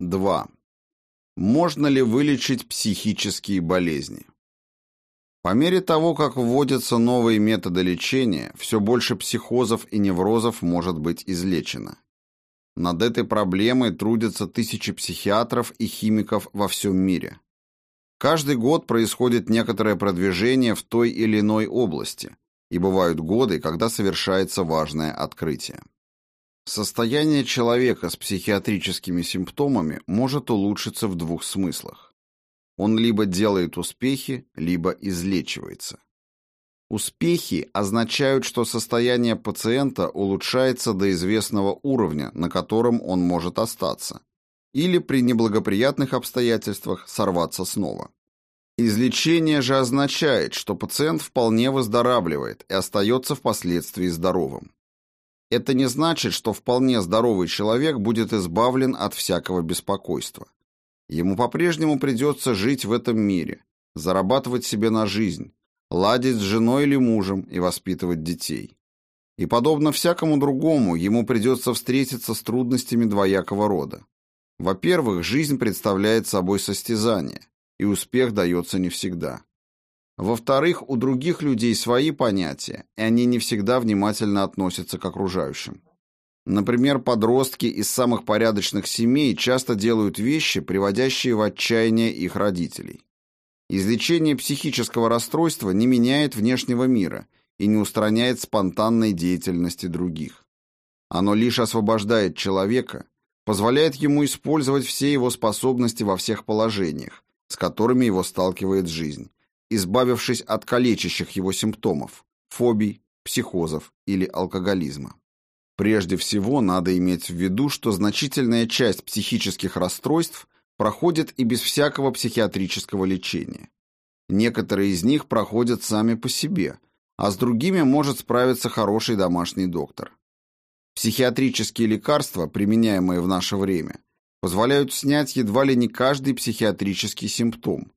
2. Можно ли вылечить психические болезни? По мере того, как вводятся новые методы лечения, все больше психозов и неврозов может быть излечено. Над этой проблемой трудятся тысячи психиатров и химиков во всем мире. Каждый год происходит некоторое продвижение в той или иной области, и бывают годы, когда совершается важное открытие. Состояние человека с психиатрическими симптомами может улучшиться в двух смыслах. Он либо делает успехи, либо излечивается. Успехи означают, что состояние пациента улучшается до известного уровня, на котором он может остаться, или при неблагоприятных обстоятельствах сорваться снова. Излечение же означает, что пациент вполне выздоравливает и остается впоследствии здоровым. Это не значит, что вполне здоровый человек будет избавлен от всякого беспокойства. Ему по-прежнему придется жить в этом мире, зарабатывать себе на жизнь, ладить с женой или мужем и воспитывать детей. И подобно всякому другому, ему придется встретиться с трудностями двоякого рода. Во-первых, жизнь представляет собой состязание, и успех дается не всегда. Во-вторых, у других людей свои понятия, и они не всегда внимательно относятся к окружающим. Например, подростки из самых порядочных семей часто делают вещи, приводящие в отчаяние их родителей. Излечение психического расстройства не меняет внешнего мира и не устраняет спонтанной деятельности других. Оно лишь освобождает человека, позволяет ему использовать все его способности во всех положениях, с которыми его сталкивает жизнь, избавившись от калечащих его симптомов – фобий, психозов или алкоголизма. Прежде всего, надо иметь в виду, что значительная часть психических расстройств проходит и без всякого психиатрического лечения. Некоторые из них проходят сами по себе, а с другими может справиться хороший домашний доктор. Психиатрические лекарства, применяемые в наше время, позволяют снять едва ли не каждый психиатрический симптом,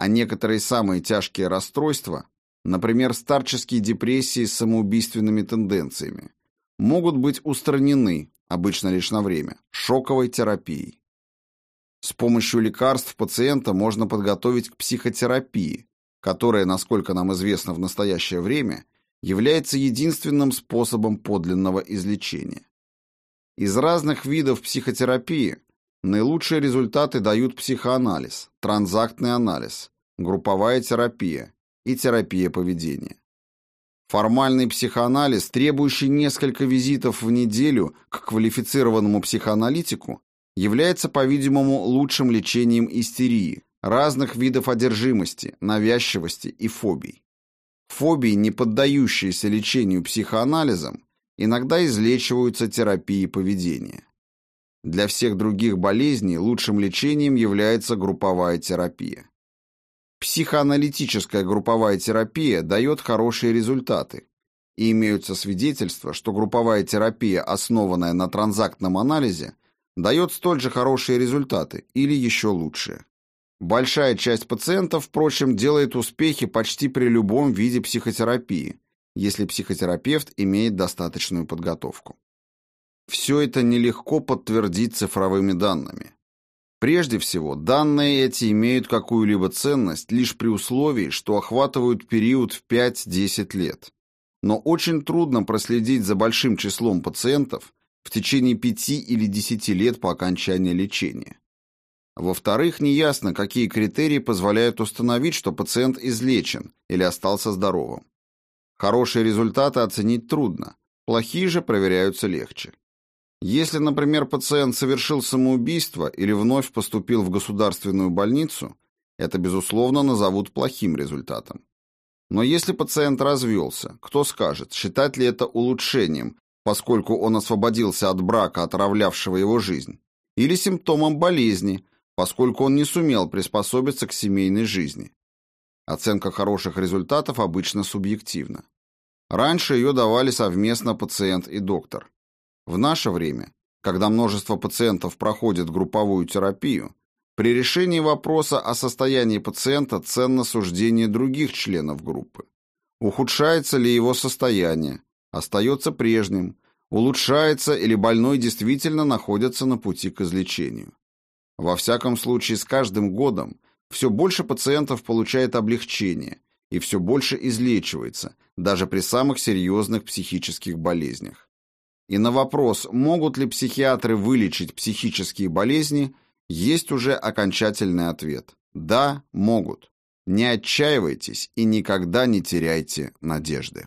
а некоторые самые тяжкие расстройства, например, старческие депрессии с самоубийственными тенденциями, могут быть устранены, обычно лишь на время, шоковой терапией. С помощью лекарств пациента можно подготовить к психотерапии, которая, насколько нам известно в настоящее время, является единственным способом подлинного излечения. Из разных видов психотерапии Наилучшие результаты дают психоанализ, транзактный анализ, групповая терапия и терапия поведения. Формальный психоанализ, требующий несколько визитов в неделю к квалифицированному психоаналитику, является, по-видимому, лучшим лечением истерии, разных видов одержимости, навязчивости и фобий. Фобии, не поддающиеся лечению психоанализом, иногда излечиваются терапией поведения. Для всех других болезней лучшим лечением является групповая терапия. Психоаналитическая групповая терапия дает хорошие результаты, и имеются свидетельства, что групповая терапия, основанная на транзактном анализе, дает столь же хорошие результаты или еще лучшие. Большая часть пациентов, впрочем, делает успехи почти при любом виде психотерапии, если психотерапевт имеет достаточную подготовку. Все это нелегко подтвердить цифровыми данными. Прежде всего, данные эти имеют какую-либо ценность лишь при условии, что охватывают период в 5-10 лет. Но очень трудно проследить за большим числом пациентов в течение 5 или 10 лет по окончании лечения. Во-вторых, неясно, какие критерии позволяют установить, что пациент излечен или остался здоровым. Хорошие результаты оценить трудно, плохие же проверяются легче. Если, например, пациент совершил самоубийство или вновь поступил в государственную больницу, это, безусловно, назовут плохим результатом. Но если пациент развелся, кто скажет, считать ли это улучшением, поскольку он освободился от брака, отравлявшего его жизнь, или симптомом болезни, поскольку он не сумел приспособиться к семейной жизни. Оценка хороших результатов обычно субъективна. Раньше ее давали совместно пациент и доктор. В наше время, когда множество пациентов проходит групповую терапию, при решении вопроса о состоянии пациента ценно суждение других членов группы. Ухудшается ли его состояние, остается прежним, улучшается или больной действительно находится на пути к излечению. Во всяком случае, с каждым годом все больше пациентов получает облегчение и все больше излечивается, даже при самых серьезных психических болезнях. И на вопрос, могут ли психиатры вылечить психические болезни, есть уже окончательный ответ. Да, могут. Не отчаивайтесь и никогда не теряйте надежды.